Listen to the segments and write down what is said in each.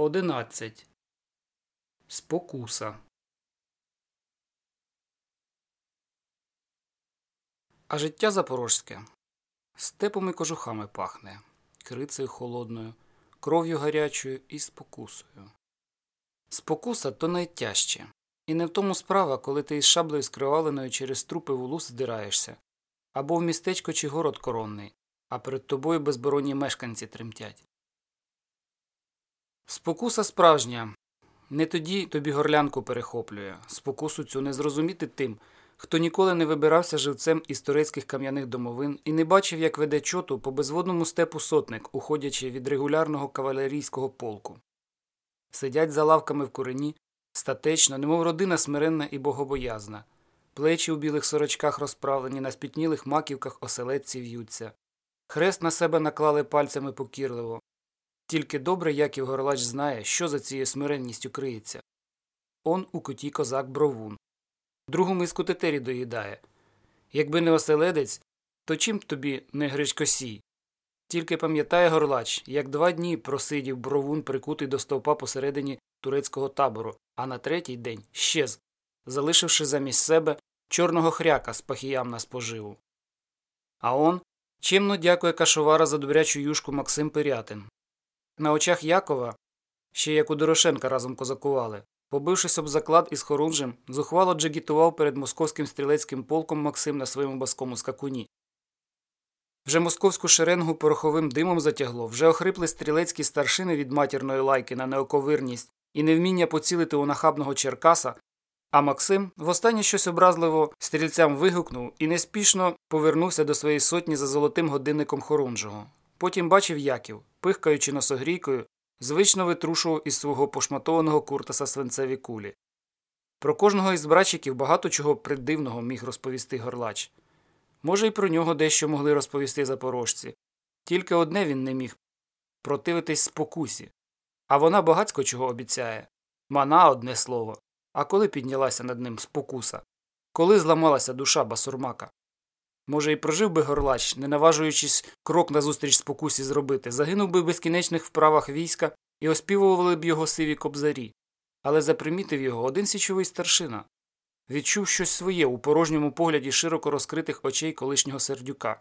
11. Спокуса. А життя запорожське степом і кожухами пахне, крицею холодною, кров'ю гарячою і спокусою. Спокуса то найтяжче. І не в тому справа, коли ти із шаблею скриваленою через трупи вулус здираєшся, або в містечко чи город коронний, а перед тобою безборонні мешканці тремтять. Спокуса справжня. Не тоді тобі горлянку перехоплює, спокусу цю не зрозуміти тим, хто ніколи не вибирався живцем із турецьких кам'яних домовин і не бачив, як веде чоту по безводному степу сотник, уходячи від регулярного кавалерійського полку. Сидять за лавками в курені, статечно, немов родина смиренна і богобоязна, плечі у білих сорочках розправлені, на спітнілих маківках оселедці в'ються. Хрест на себе наклали пальцями покірливо, тільки добре Яків Горлач знає, що за цією смиренністю криється. Он у куті козак бровун. Другу миску тетері доїдає. Якби не оселедець, то чим тобі не гречкосій? Тільки пам'ятає горлач, як два дні просидів бровун прикутий до стовпа посередині турецького табору, а на третій день щез, залишивши замість себе чорного хряка з пахіям на споживу. А он чимно дякує кашовара за добрячу юшку Максим Пирятин. На очах Якова, ще як у Дорошенка разом козакували, побившись об заклад із Хорунжем, зухвало джигітував перед московським стрілецьким полком Максим на своєму баскому скакуні. Вже московську шеренгу пороховим димом затягло, вже охрипли стрілецькі старшини від матірної лайки на неоковирність і невміння поцілити у нахабного Черкаса, а Максим востаннє щось образливо стрільцям вигукнув і неспішно повернувся до своєї сотні за золотим годинником Хорунжого. Потім бачив Яків, пихкаючи носогрійкою, звично витрушував із свого пошматованого куртаса свинцеві кулі. Про кожного із братчиків багато чого придивного міг розповісти горлач. Може, й про нього дещо могли розповісти запорожці. Тільки одне він не міг противитись спокусі. А вона багацько чого обіцяє. Мана одне слово. А коли піднялася над ним спокуса? Коли зламалася душа басурмака? Може, і прожив би горлач, не наважуючись крок назустріч спокусі зробити, загинув би в безкінечних вправах війська і оспівували б його сиві кобзарі. Але запримітив його один січовий старшина. Відчув щось своє у порожньому погляді широко розкритих очей колишнього сердюка,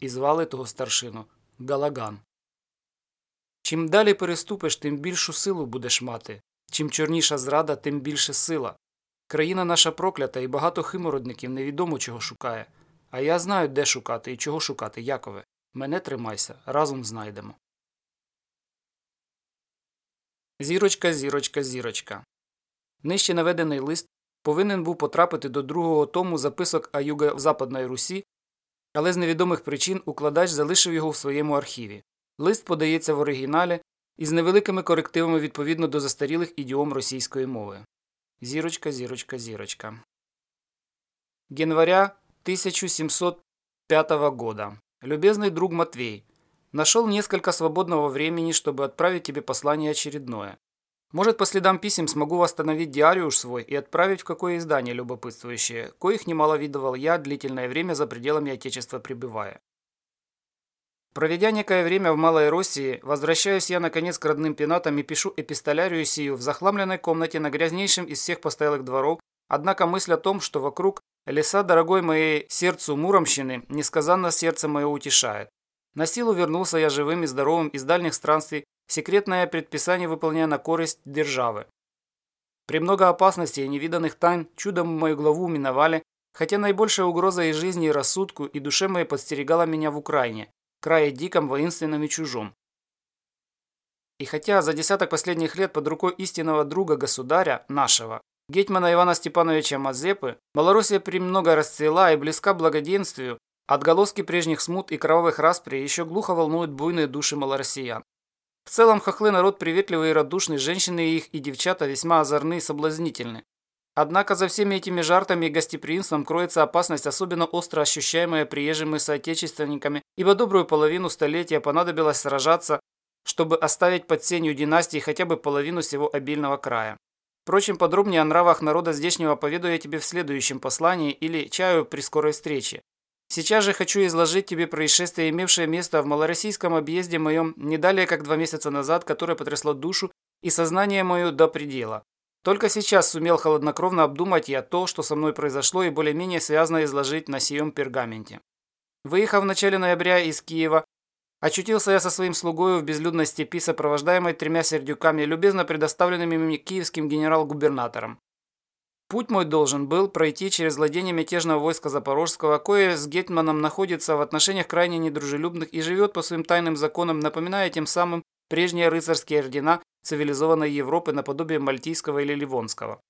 і звали того старшину Галаган. Чим далі переступиш, тим більшу силу будеш мати. Чим чорніша зрада, тим більше сила. Країна наша проклята, і багато химородників невідомо чого шукає. А я знаю, де шукати і чого шукати, Якове. Мене тримайся, разом знайдемо. Зірочка, зірочка, зірочка. Нижче наведений лист повинен був потрапити до другого тому записок о Юго-Западної Русі, але з невідомих причин укладач залишив його в своєму архіві. Лист подається в оригіналі із невеликими корективами відповідно до застарілих ідіом російської мови. Зірочка, зірочка, зірочка. Января 1705 года. Любезный друг Матвей, нашел несколько свободного времени, чтобы отправить тебе послание очередное. Может, по следам писем смогу восстановить диариуш свой и отправить в какое издание любопытствующее, коих немало видывал я длительное время за пределами Отечества пребывая. Проведя некое время в Малой России, возвращаюсь я наконец к родным пенатам и пишу эпистолярию сию в захламленной комнате на грязнейшем из всех постоялых дворов, однако мысль о том, что вокруг Леса дорогой моей сердцу Муромщины несказанно сердце мое утешает. На силу вернулся я живым и здоровым из дальних странствий, секретное предписание выполняя на корость державы. Премного опасностей и невиданных тайн чудом мою главу миновали, хотя наибольшая угроза и жизни, и рассудку, и душе моей подстерегала меня в Украине, крае диком, воинственном и чужом. И хотя за десяток последних лет под рукой истинного друга государя, нашего, Гетьмана Ивана Степановича Мазепы, Малороссия премного расцвела и близка благоденствию, отголоски прежних смут и кровавых распри еще глухо волнуют буйные души малороссиян. В целом хохлы народ приветливый и радушный, женщины их и девчата весьма озорны и соблазнительны. Однако за всеми этими жартами и гостеприимством кроется опасность, особенно остро ощущаемая приезжими соотечественниками, ибо добрую половину столетия понадобилось сражаться, чтобы оставить под сенью династии хотя бы половину всего обильного края. Впрочем, подробнее о нравах народа здешнего поведу я тебе в следующем послании или чаю при скорой встрече. Сейчас же хочу изложить тебе происшествие, имевшее место в малороссийском объезде моем не далее, как два месяца назад, которое потрясло душу и сознание мое до предела. Только сейчас сумел холоднокровно обдумать я то, что со мной произошло, и более-менее связано изложить на сием пергаменте. Выехав в начале ноября из Киева, очутился я со своим слугою в безлюдной степи, сопровождаемой тремя сердюками, любезно предоставленными мне киевским генерал-губернатором. Путь мой должен был пройти через владение мятежного войска Запорожского, кое с Гетманом находится в отношениях крайне недружелюбных и живет по своим тайным законам, напоминая тем самым прежние рыцарские ордена цивилизованной Европы наподобие мальтийского или ливонского.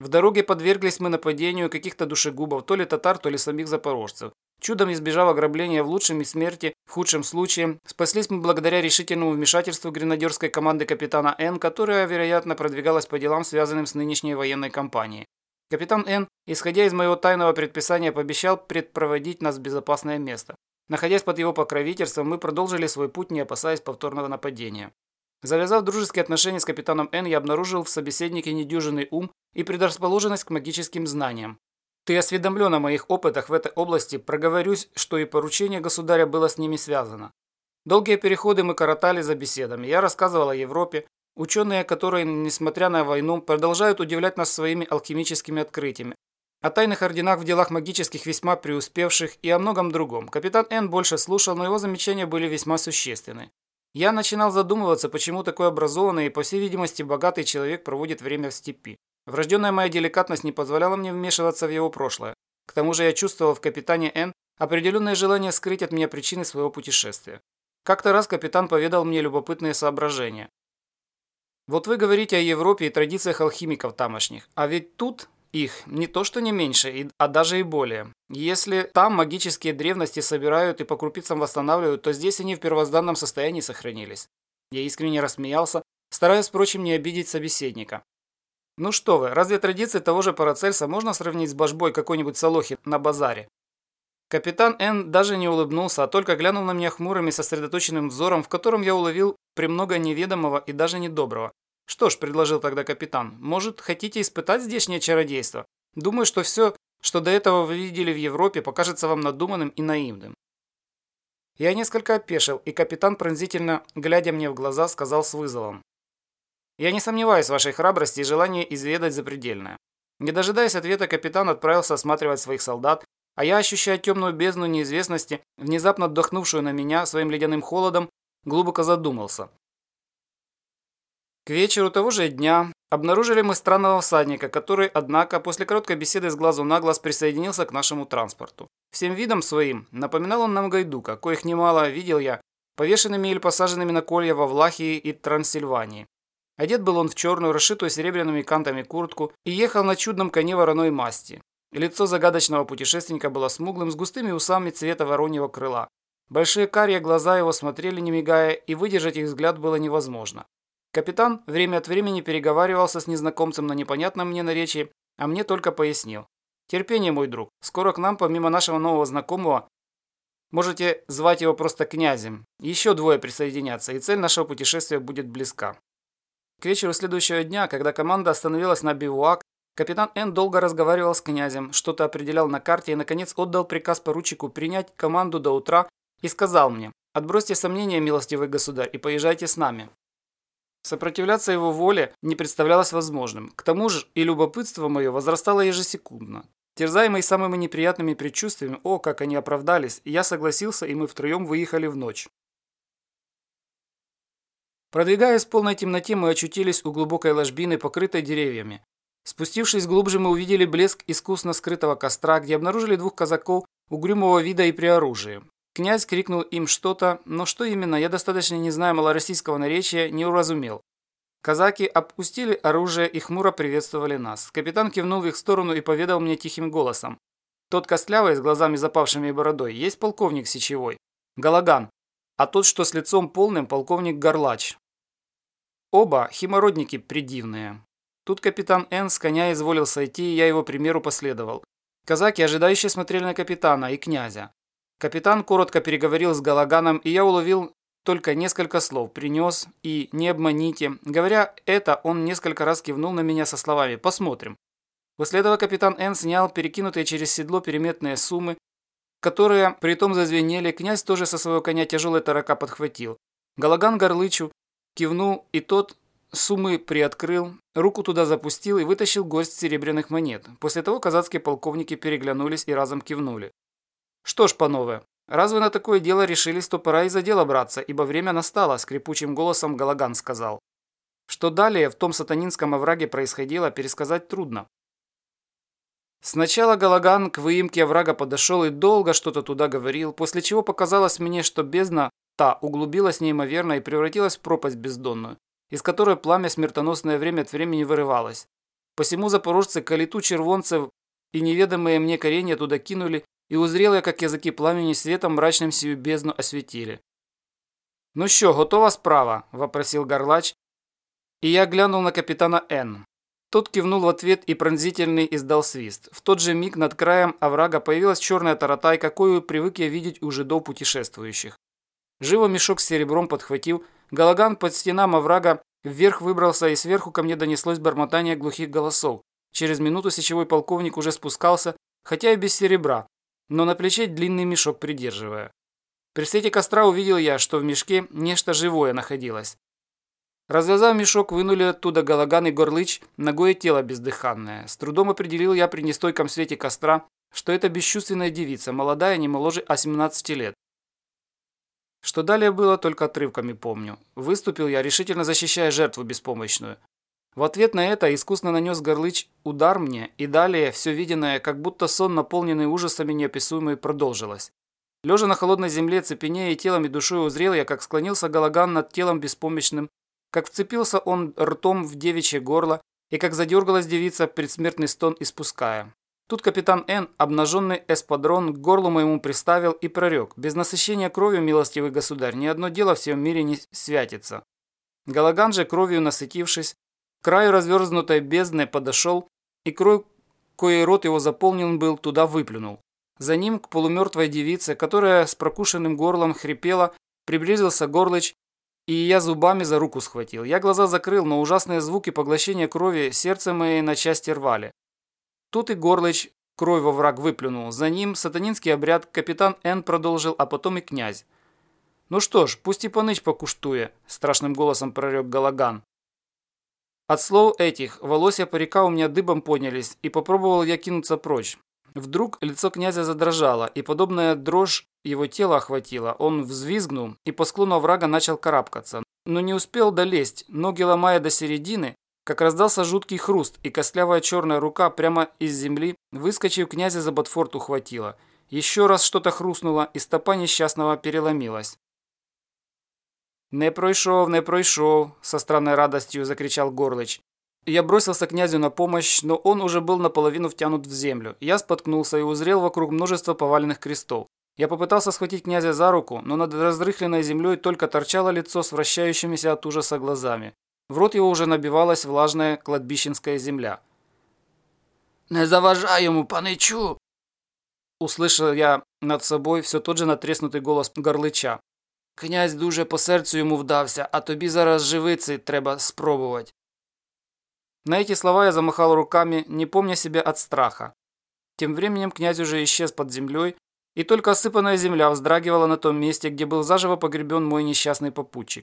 В дороге подверглись мы нападению каких-то душегубов, то ли татар, то ли самих запорожцев. Чудом избежав ограбления в лучшем и смерти, в худшем случае, спаслись мы благодаря решительному вмешательству гренадерской команды капитана Н, которая, вероятно, продвигалась по делам, связанным с нынешней военной кампанией. Капитан Н, исходя из моего тайного предписания, пообещал предпроводить нас в безопасное место. Находясь под его покровительством, мы продолжили свой путь, не опасаясь повторного нападения. Завязав дружеские отношения с капитаном Н, я обнаружил в собеседнике недюжинный ум и предрасположенность к магическим знаниям. Ты осведомлен о моих опытах в этой области, проговорюсь, что и поручение государя было с ними связано. Долгие переходы мы коротали за беседами. Я рассказывал о Европе, ученые, которые, несмотря на войну, продолжают удивлять нас своими алхимическими открытиями, о тайных орденах в делах магических весьма преуспевших и о многом другом. Капитан Н больше слушал, но его замечания были весьма существенны. Я начинал задумываться, почему такой образованный и, по всей видимости, богатый человек проводит время в степи. Врожденная моя деликатность не позволяла мне вмешиваться в его прошлое. К тому же я чувствовал в капитане Н определенное желание скрыть от меня причины своего путешествия. Как-то раз капитан поведал мне любопытные соображения. Вот вы говорите о Европе и традициях алхимиков тамошних, а ведь тут их не то что не меньше, а даже и более. Если там магические древности собирают и по крупицам восстанавливают, то здесь они в первозданном состоянии сохранились. Я искренне рассмеялся, стараясь, впрочем, не обидеть собеседника. Ну что вы, разве традиции того же Парацельса можно сравнить с божбой какой-нибудь Салохи на базаре? Капитан Н даже не улыбнулся, а только глянул на меня хмурым и сосредоточенным взором, в котором я уловил премного неведомого и даже недоброго. Что ж, предложил тогда капитан, может, хотите испытать здешнее чародейство? Думаю, что все, что до этого вы видели в Европе, покажется вам надуманным и наивным. Я несколько опешил, и капитан, пронзительно глядя мне в глаза, сказал с вызовом. Я не сомневаюсь в вашей храбрости и желании изведать запредельное. Не дожидаясь ответа, капитан отправился осматривать своих солдат, а я, ощущая темную бездну неизвестности, внезапно отдохнувшую на меня своим ледяным холодом, глубоко задумался. К вечеру того же дня обнаружили мы странного всадника, который, однако, после короткой беседы с глазу на глаз присоединился к нашему транспорту. Всем видом своим напоминал он нам гайдука, коих немало видел я, повешенными или посаженными на колья во Влахии и Трансильвании. Одет был он в черную, расшитую серебряными кантами куртку и ехал на чудном коне вороной масти. Лицо загадочного путешественника было смуглым, с густыми усами цвета вороньего крыла. Большие карие глаза его смотрели не мигая, и выдержать их взгляд было невозможно. Капитан время от времени переговаривался с незнакомцем на непонятном мне наречии, а мне только пояснил. «Терпение, мой друг. Скоро к нам, помимо нашего нового знакомого, можете звать его просто князем. Еще двое присоединятся, и цель нашего путешествия будет близка». К вечеру следующего дня, когда команда остановилась на бивуак, капитан Н долго разговаривал с князем, что-то определял на карте и, наконец, отдал приказ поручику принять команду до утра и сказал мне, «Отбросьте сомнения, милостивый государь, и поезжайте с нами». Сопротивляться его воле не представлялось возможным. К тому же и любопытство мое возрастало ежесекундно. Терзаемый самыми неприятными предчувствиями, о, как они оправдались, я согласился, и мы втроем выехали в ночь. Продвигаясь в полной темноте, мы очутились у глубокой ложбины, покрытой деревьями. Спустившись глубже, мы увидели блеск искусно скрытого костра, где обнаружили двух казаков угрюмого вида и при оружии. Князь крикнул им что-то, но что именно, я достаточно не знаю малороссийского наречия, не уразумел. Казаки опустили оружие и хмуро приветствовали нас. Капитан кивнул в их сторону и поведал мне тихим голосом. Тот костлявый, с глазами запавшими и бородой, есть полковник Сечевой. Галаган. А тот, что с лицом полным, полковник Горлач. Оба химородники придивные. Тут капитан Н с коня изволил сойти, и я его примеру последовал. Казаки ожидающие смотрели на капитана и князя. Капитан коротко переговорил с Галаганом, и я уловил только несколько слов. Принес и «не обманите». Говоря это, он несколько раз кивнул на меня со словами «посмотрим». После этого капитан Н снял перекинутые через седло переметные суммы, которые при том зазвенели. Князь тоже со своего коня тяжелый тарака подхватил. Галаган Горлычу Кивнул, и тот суммы приоткрыл, руку туда запустил и вытащил горсть серебряных монет. После того казацкие полковники переглянулись и разом кивнули. «Что ж, панове, раз вы на такое дело решились, то пора и за дело браться, ибо время настало», – скрипучим голосом Галаган сказал. Что далее в том сатанинском овраге происходило, пересказать трудно. Сначала Галаган к выемке оврага подошел и долго что-то туда говорил, после чего показалось мне, что бездна та углубилась неимоверно и превратилась в пропасть бездонную, из которой пламя смертоносное время от времени вырывалось. Посему запорожцы калиту червонцев и неведомые мне коренья туда кинули, и узрел я, как языки пламени светом мрачным сию бездну осветили. «Ну що, готова справа?» – вопросил Горлач, и я глянул на капитана Н. Тот кивнул в ответ и пронзительный издал свист. В тот же миг над краем оврага появилась черная таратай, какую привык я видеть у жидов путешествующих. Живо мешок с серебром подхватил, Галаган под стенам оврага вверх выбрался, и сверху ко мне донеслось бормотание глухих голосов. Через минуту сечевой полковник уже спускался, хотя и без серебра, но на плече длинный мешок придерживая. При свете костра увидел я, что в мешке нечто живое находилось. Развязав мешок, вынули оттуда Галаган и Горлыч, ногое тело бездыханное. С трудом определил я при нестойком свете костра, что это бесчувственная девица, молодая, не моложе 18 лет. Что далее было, только отрывками помню. Выступил я, решительно защищая жертву беспомощную. В ответ на это искусно нанес Горлыч удар мне, и далее все виденное, как будто сон, наполненный ужасами неописуемый, продолжилось. Лежа на холодной земле, цепенея и телом и душой узрел я, как склонился Галаган над телом беспомощным, как вцепился он ртом в девичье горло и как задергалась девица, предсмертный стон испуская. Тут капитан Н, обнаженный эспадрон, к горлу моему приставил и прорек. Без насыщения кровью, милостивый государь, ни одно дело в всем мире не святится. Галаган же, кровью насытившись, к краю разверзнутой бездны подошел, и кровь, коей рот его заполнен был, туда выплюнул. За ним к полумертвой девице, которая с прокушенным горлом хрипела, приблизился Горлыч и я зубами за руку схватил. Я глаза закрыл, но ужасные звуки поглощения крови сердце мои на части рвали. Тут и Горлыч кровь во враг выплюнул. За ним сатанинский обряд капитан Н продолжил, а потом и князь. «Ну что ж, пусть и поныч покуштуе», – страшным голосом прорек Галаган. От слов этих волосья парика у меня дыбом поднялись, и попробовал я кинуться прочь. Вдруг лицо князя задрожало, и подобная дрожь его тело охватила. Он взвизгнул и по склону оврага начал карабкаться. Но не успел долезть, ноги ломая до середины, как раздался жуткий хруст, и костлявая черная рука прямо из земли, выскочив князя за ботфорт, ухватила. Еще раз что-то хрустнуло, и стопа несчастного переломилась. «Не пройшов, не пройшов!» – со странной радостью закричал Горлыч. Я бросился князю на помощь, но он уже был наполовину втянут в землю. Я споткнулся и узрел вокруг множество поваленных крестов. Я попытался схватить князя за руку, но над разрыхленной землей только торчало лицо с вращающимися от ужаса глазами. В рот его уже набивалась влажная кладбищенская земля. «Не заважай ему, паничу!» Услышал я над собой все тот же натреснутий голос горлича. «Князь дуже по серцю йому вдався, а тобі зараз живиці треба спробувати». На эти слова я замахал руками, не помня себя от страха. Тем временем князь уже исчез под землей, и только осыпанная земля вздрагивала на том месте, где был заживо погребен мой несчастный попутчик.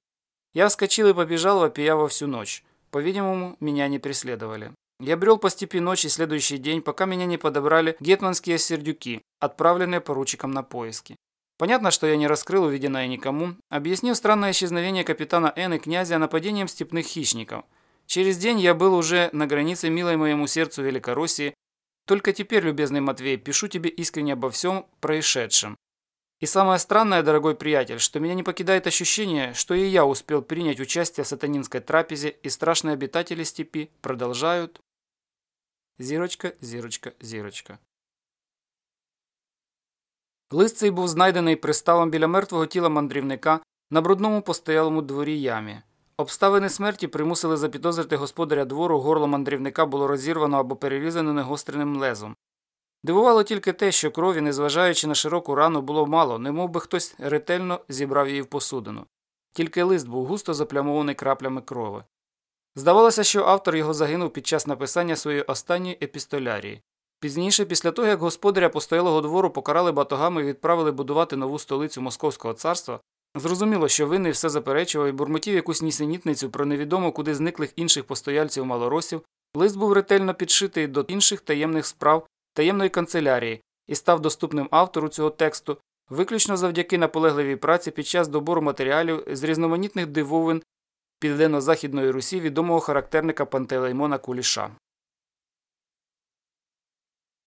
Я вскочил и побежал, вопия во всю ночь. По-видимому, меня не преследовали. Я брел по степи ночи следующий день, пока меня не подобрали гетманские сердюки, отправленные поручиком на поиски. Понятно, что я не раскрыл увиденное никому, объяснив странное исчезновение капитана Н и князя нападением степных хищников – Через день я был уже на границе милой моему сердцу Великороссии. Только теперь, любезный Матвей, пишу тебе искренне обо всем происшедшем. И самое странное, дорогой приятель, что меня не покидает ощущение, что и я успел принять участие в сатанинской трапезе, и страшные обитатели степи продолжают... Зірочка, зірочка, зірочка. Лист цей був знайдений приставом біля мертвого тіла мандрівника на брудному постоялому дворі ямі. Обставини смерті примусили запідозрити господаря двору, горло мандрівника було розірвано або перерізано негостреним лезом. Дивувало тільки те, що крові, незважаючи на широку рану, було мало, немов би хтось ретельно зібрав її в посудину. Тільки лист був густо заплямований краплями крови. Здавалося, що автор його загинув під час написання своєї останньої епістолярії. Пізніше, після того, як господаря постоялого двору покарали батогами і відправили будувати нову столицю Московського царства, Зрозуміло, що винний все заперечував і бурмотів якусь нісенітницю про невідомо куди зниклих інших постояльців малоросів. Лист був ретельно підшитий до інших таємних справ таємної канцелярії і став доступним автору цього тексту виключно завдяки наполегливій праці під час добору матеріалів з різноманітних дивовин Південно-Західної Русі відомого характерника Пантелеймона Куліша.